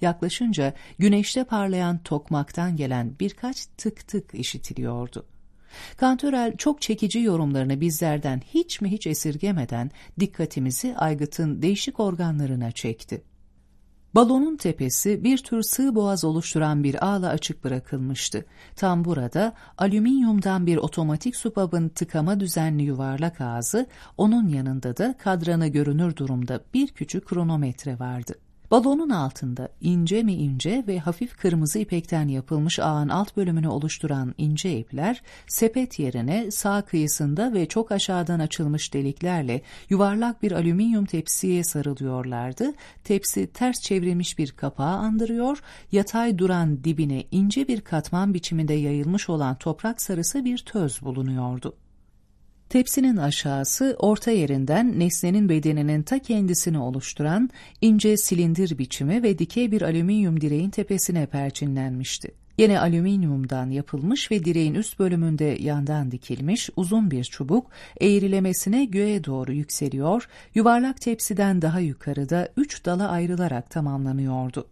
Yaklaşınca güneşte parlayan tokmaktan gelen birkaç tık tık işitiliyordu. Kantörel çok çekici yorumlarını bizlerden hiç mi hiç esirgemeden dikkatimizi aygıtın değişik organlarına çekti. Balonun tepesi bir tür sığ boğaz oluşturan bir ağla açık bırakılmıştı. Tam burada alüminyumdan bir otomatik supabın tıkama düzenli yuvarlak ağzı, onun yanında da kadranı görünür durumda bir küçük kronometre vardı. Balonun altında ince mi ince ve hafif kırmızı ipekten yapılmış ağın alt bölümünü oluşturan ince ipler, sepet yerine sağ kıyısında ve çok aşağıdan açılmış deliklerle yuvarlak bir alüminyum tepsiye sarılıyorlardı. Tepsi ters çevrilmiş bir kapağı andırıyor, yatay duran dibine ince bir katman biçiminde yayılmış olan toprak sarısı bir töz bulunuyordu. Tepsinin aşağısı orta yerinden nesnenin bedeninin ta kendisini oluşturan ince silindir biçimi ve dikey bir alüminyum direğin tepesine perçinlenmişti. Yine alüminyumdan yapılmış ve direğin üst bölümünde yandan dikilmiş uzun bir çubuk eğrilemesine göğe doğru yükseliyor, yuvarlak tepsiden daha yukarıda üç dala ayrılarak tamamlanıyordu.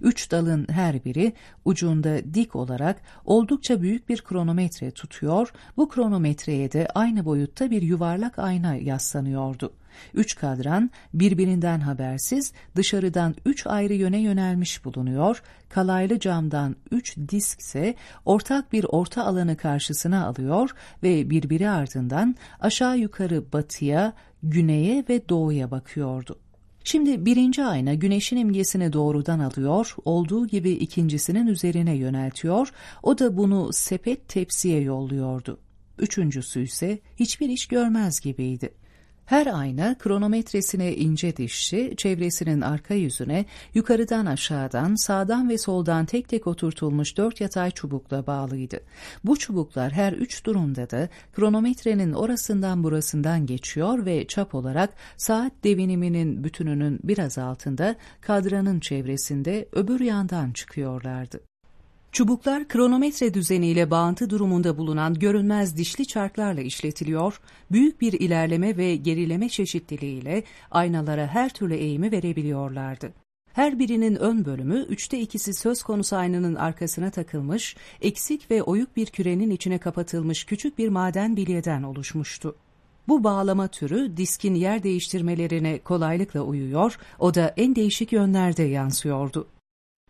Üç dalın her biri ucunda dik olarak oldukça büyük bir kronometre tutuyor, bu kronometreye de aynı boyutta bir yuvarlak ayna yaslanıyordu. Üç kadran birbirinden habersiz dışarıdan üç ayrı yöne yönelmiş bulunuyor, kalaylı camdan üç disk ise ortak bir orta alanı karşısına alıyor ve birbiri ardından aşağı yukarı batıya, güneye ve doğuya bakıyordu. Şimdi birinci ayna güneşin imgesini doğrudan alıyor, olduğu gibi ikincisinin üzerine yöneltiyor, o da bunu sepet tepsiye yolluyordu. Üçüncüsü ise hiçbir iş görmez gibiydi. Her ayna kronometresine ince dişli, çevresinin arka yüzüne yukarıdan aşağıdan, sağdan ve soldan tek tek oturtulmuş dört yatay çubukla bağlıydı. Bu çubuklar her üç durumda da kronometrenin orasından burasından geçiyor ve çap olarak saat deviniminin bütününün biraz altında kadranın çevresinde öbür yandan çıkıyorlardı. Çubuklar kronometre düzeniyle bağıntı durumunda bulunan görünmez dişli çarklarla işletiliyor, büyük bir ilerleme ve gerileme çeşitliliğiyle aynalara her türlü eğimi verebiliyorlardı. Her birinin ön bölümü üçte ikisi söz konusu aynanın arkasına takılmış, eksik ve oyuk bir kürenin içine kapatılmış küçük bir maden bilyeden oluşmuştu. Bu bağlama türü diskin yer değiştirmelerine kolaylıkla uyuyor, o da en değişik yönlerde yansıyordu.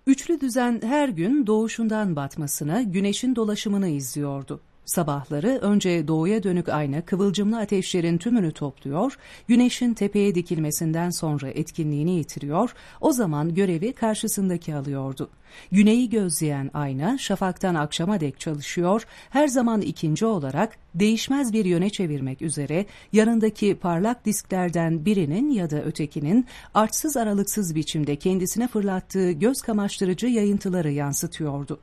Üçlü düzen her gün doğuşundan batmasına, güneşin dolaşımını izliyordu. Sabahları önce doğuya dönük ayna kıvılcımlı ateşlerin tümünü topluyor, güneşin tepeye dikilmesinden sonra etkinliğini yitiriyor, o zaman görevi karşısındaki alıyordu. Güneyi gözleyen ayna şafaktan akşama dek çalışıyor, her zaman ikinci olarak değişmez bir yöne çevirmek üzere yanındaki parlak disklerden birinin ya da ötekinin artsız aralıksız biçimde kendisine fırlattığı göz kamaştırıcı yayıntıları yansıtıyordu.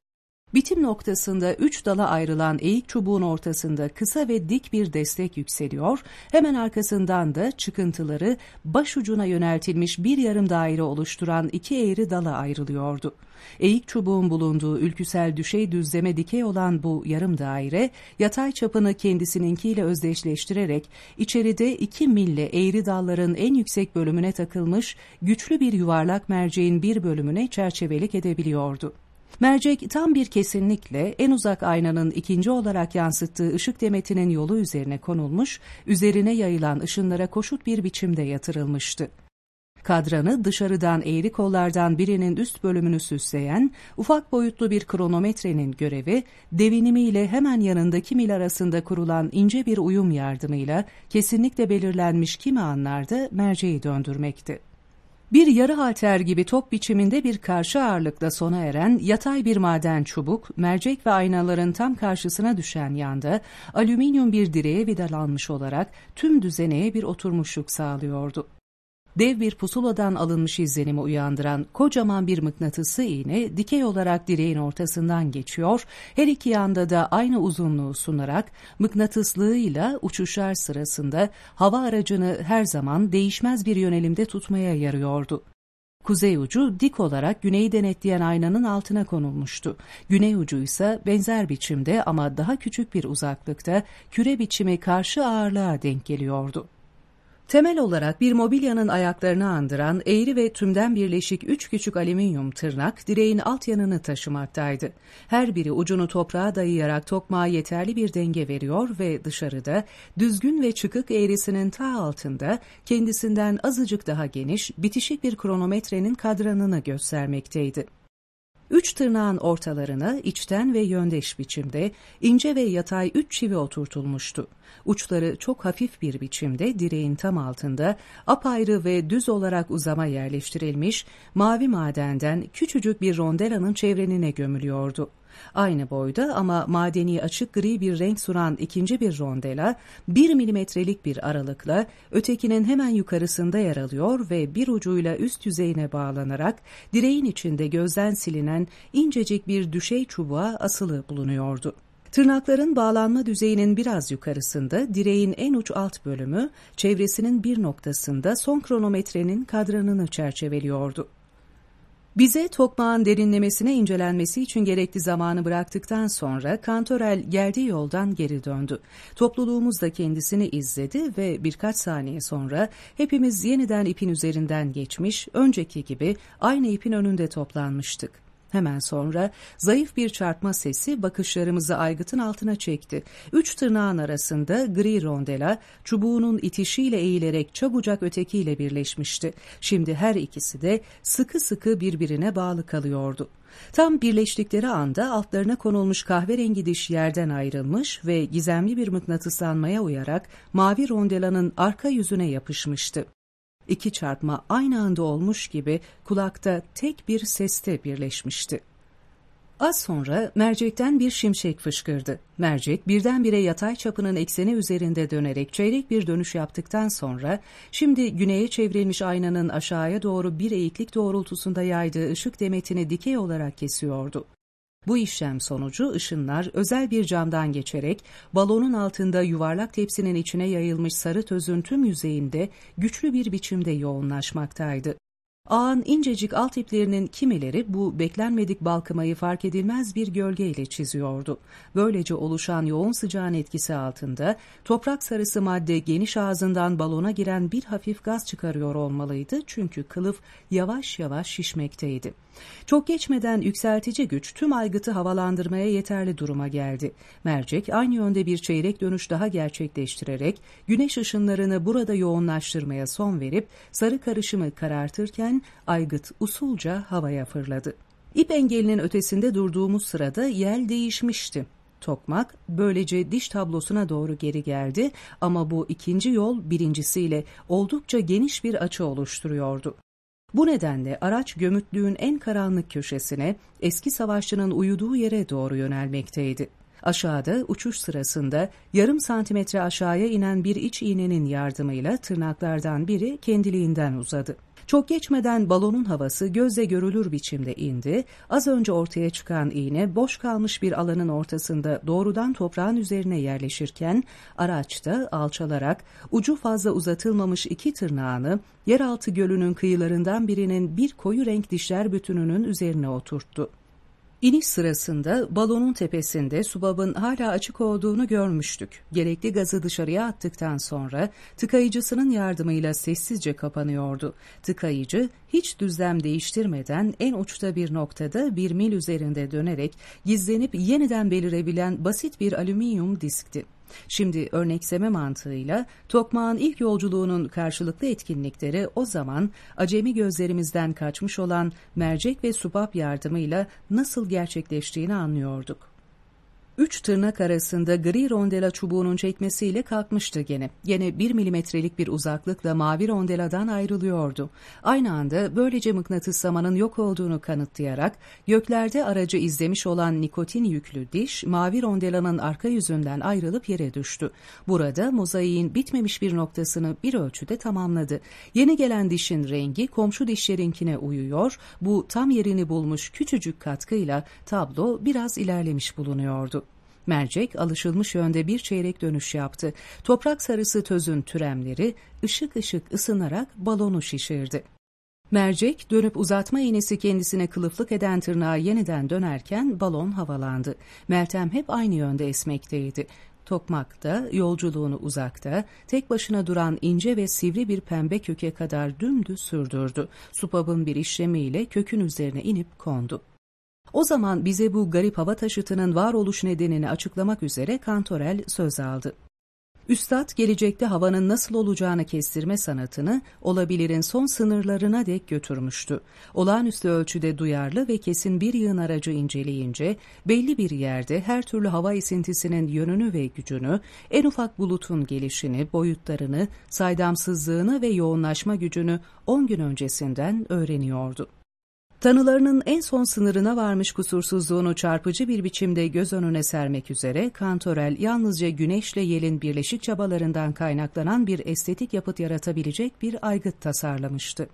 Bitim noktasında üç dala ayrılan eğik çubuğun ortasında kısa ve dik bir destek yükseliyor, hemen arkasından da çıkıntıları baş ucuna yöneltilmiş bir yarım daire oluşturan iki eğri dala ayrılıyordu. Eğik çubuğun bulunduğu ülküsel düşey düzleme dikey olan bu yarım daire, yatay çapını kendisininkiyle özdeşleştirerek içeride iki mille eğri dalların en yüksek bölümüne takılmış güçlü bir yuvarlak merceğin bir bölümüne çerçevelik edebiliyordu. Mercek tam bir kesinlikle en uzak aynanın ikinci olarak yansıttığı ışık demetinin yolu üzerine konulmuş, üzerine yayılan ışınlara koşut bir biçimde yatırılmıştı. Kadranı dışarıdan eğri kollardan birinin üst bölümünü süsleyen ufak boyutlu bir kronometrenin görevi devinimiyle hemen yanındaki mil arasında kurulan ince bir uyum yardımıyla kesinlikle belirlenmiş kimi anlarda merceği döndürmekti. Bir yarı halter gibi top biçiminde bir karşı ağırlıkla sona eren yatay bir maden çubuk, mercek ve aynaların tam karşısına düşen yanda alüminyum bir direğe vidalanmış olarak tüm düzeneye bir oturmuşluk sağlıyordu. Dev bir pusuladan alınmış izlenimi uyandıran kocaman bir mıknatısı iğne dikey olarak direğin ortasından geçiyor, her iki yanda da aynı uzunluğu sunarak mıknatıslığıyla uçuşlar sırasında hava aracını her zaman değişmez bir yönelimde tutmaya yarıyordu. Kuzey ucu dik olarak güneyi denetleyen aynanın altına konulmuştu. Güney ucu ise benzer biçimde ama daha küçük bir uzaklıkta küre biçimi karşı ağırlığa denk geliyordu. Temel olarak bir mobilyanın ayaklarını andıran eğri ve tümden birleşik üç küçük alüminyum tırnak direğin alt yanını taşımaktaydı. Her biri ucunu toprağa dayayarak tokmağa yeterli bir denge veriyor ve dışarıda düzgün ve çıkık eğrisinin ta altında kendisinden azıcık daha geniş bitişik bir kronometrenin kadranını göstermekteydi. Üç tırnağın ortalarına içten ve yöndeş biçimde ince ve yatay üç çivi oturtulmuştu. Uçları çok hafif bir biçimde direğin tam altında apayrı ve düz olarak uzama yerleştirilmiş mavi madenden küçücük bir rondelanın çevrenine gömülüyordu. Aynı boyda ama madeni açık gri bir renk sunan ikinci bir rondela, bir milimetrelik bir aralıkla ötekinin hemen yukarısında yer alıyor ve bir ucuyla üst yüzeyine bağlanarak direğin içinde gözden silinen incecik bir düşey çubuğa asılı bulunuyordu. Tırnakların bağlanma düzeyinin biraz yukarısında direğin en uç alt bölümü, çevresinin bir noktasında son kronometrenin kadranını çerçeveliyordu. Bize tokmağın derinlemesine incelenmesi için gerekli zamanı bıraktıktan sonra Kantorel geldiği yoldan geri döndü. Topluluğumuz da kendisini izledi ve birkaç saniye sonra hepimiz yeniden ipin üzerinden geçmiş, önceki gibi aynı ipin önünde toplanmıştık. Hemen sonra zayıf bir çarpma sesi bakışlarımızı aygıtın altına çekti. Üç tırnağın arasında gri rondela çubuğunun itişiyle eğilerek çabucak ötekiyle birleşmişti. Şimdi her ikisi de sıkı sıkı birbirine bağlı kalıyordu. Tam birleştikleri anda altlarına konulmuş kahverengi diş yerden ayrılmış ve gizemli bir mıknatıslanmaya uyarak mavi rondelanın arka yüzüne yapışmıştı. İki çarpma aynı anda olmuş gibi kulakta tek bir seste birleşmişti. Az sonra mercekten bir şimşek fışkırdı. Mercek birdenbire yatay çapının ekseni üzerinde dönerek çeyrek bir dönüş yaptıktan sonra şimdi güneye çevrilmiş aynanın aşağıya doğru bir eğiklik doğrultusunda yaydığı ışık demetini dikey olarak kesiyordu. Bu işlem sonucu ışınlar özel bir camdan geçerek balonun altında yuvarlak tepsinin içine yayılmış sarı tözün tüm yüzeyinde güçlü bir biçimde yoğunlaşmaktaydı. Ağın incecik alt iplerinin kimileri bu beklenmedik balkımayı fark edilmez bir gölgeyle çiziyordu. Böylece oluşan yoğun sıcağın etkisi altında toprak sarısı madde geniş ağzından balona giren bir hafif gaz çıkarıyor olmalıydı çünkü kılıf yavaş yavaş şişmekteydi. Çok geçmeden yükseltici güç tüm aygıtı havalandırmaya yeterli duruma geldi. Mercek aynı yönde bir çeyrek dönüş daha gerçekleştirerek güneş ışınlarını burada yoğunlaştırmaya son verip sarı karışımı karartırken aygıt usulca havaya fırladı. İp engelinin ötesinde durduğumuz sırada yel değişmişti. Tokmak böylece diş tablosuna doğru geri geldi ama bu ikinci yol birincisiyle oldukça geniş bir açı oluşturuyordu. Bu nedenle araç gömütlüğün en karanlık köşesine eski savaşçının uyuduğu yere doğru yönelmekteydi. Aşağıda uçuş sırasında yarım santimetre aşağıya inen bir iç iğnenin yardımıyla tırnaklardan biri kendiliğinden uzadı. Çok geçmeden balonun havası gözle görülür biçimde indi, az önce ortaya çıkan iğne boş kalmış bir alanın ortasında doğrudan toprağın üzerine yerleşirken araçta alçalarak ucu fazla uzatılmamış iki tırnağını yeraltı gölünün kıyılarından birinin bir koyu renk dişler bütününün üzerine oturttu. İniş sırasında balonun tepesinde subabın hala açık olduğunu görmüştük. Gerekli gazı dışarıya attıktan sonra tıkayıcısının yardımıyla sessizce kapanıyordu. Tıkayıcı hiç düzlem değiştirmeden en uçta bir noktada bir mil üzerinde dönerek gizlenip yeniden belirebilen basit bir alüminyum diskti. Şimdi örnekseme mantığıyla tokmağın ilk yolculuğunun karşılıklı etkinlikleri o zaman acemi gözlerimizden kaçmış olan mercek ve subap yardımıyla nasıl gerçekleştiğini anlıyorduk. Üç tırnak arasında gri rondela çubuğunun çekmesiyle kalkmıştı gene. Gene bir milimetrelik bir uzaklıkla mavi rondeladan ayrılıyordu. Aynı anda böylece mıknatıslamanın yok olduğunu kanıtlayarak göklerde aracı izlemiş olan nikotin yüklü diş mavi rondelanın arka yüzünden ayrılıp yere düştü. Burada mozaiğin bitmemiş bir noktasını bir ölçüde tamamladı. Yeni gelen dişin rengi komşu dişlerinkine uyuyor. Bu tam yerini bulmuş küçücük katkıyla tablo biraz ilerlemiş bulunuyordu. Mercek alışılmış yönde bir çeyrek dönüş yaptı. Toprak sarısı tözün türemleri ışık ışık ısınarak balonu şişirdi. Mercek dönüp uzatma iğnesi kendisine kılıflık eden tırnağı yeniden dönerken balon havalandı. Meltem hep aynı yönde esmekteydi. Tokmak da yolculuğunu uzakta, tek başına duran ince ve sivri bir pembe köke kadar dümdüz sürdürdü. Supabın bir işlemiyle kökün üzerine inip kondu. O zaman bize bu garip hava taşıtının varoluş nedenini açıklamak üzere Kantorel söz aldı. Üstad gelecekte havanın nasıl olacağını kestirme sanatını olabilirin son sınırlarına dek götürmüştü. Olağanüstü ölçüde duyarlı ve kesin bir yığın aracı inceleyince belli bir yerde her türlü hava esintisinin yönünü ve gücünü, en ufak bulutun gelişini, boyutlarını, saydamsızlığını ve yoğunlaşma gücünü 10 gün öncesinden öğreniyordu. Tanılarının en son sınırına varmış kusursuzluğunu çarpıcı bir biçimde göz önüne sermek üzere Kantorel yalnızca güneşle yelin birleşik çabalarından kaynaklanan bir estetik yapıt yaratabilecek bir aygıt tasarlamıştı.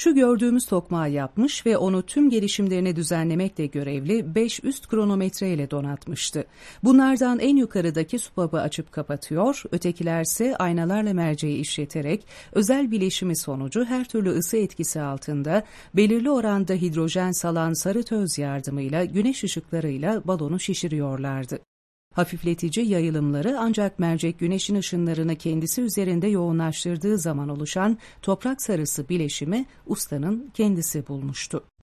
Şu gördüğümüz tokmağı yapmış ve onu tüm gelişimlerini düzenlemekle görevli 5 üst kronometre ile donatmıştı. Bunlardan en yukarıdaki supabı açıp kapatıyor, ötekilerse aynalarla merceği işleterek özel bileşimi sonucu her türlü ısı etkisi altında belirli oranda hidrojen salan sarı töz yardımıyla güneş ışıklarıyla balonu şişiriyorlardı. Hafifletici yayılımları ancak mercek güneşin ışınlarını kendisi üzerinde yoğunlaştırdığı zaman oluşan toprak sarısı bileşimi ustanın kendisi bulmuştu.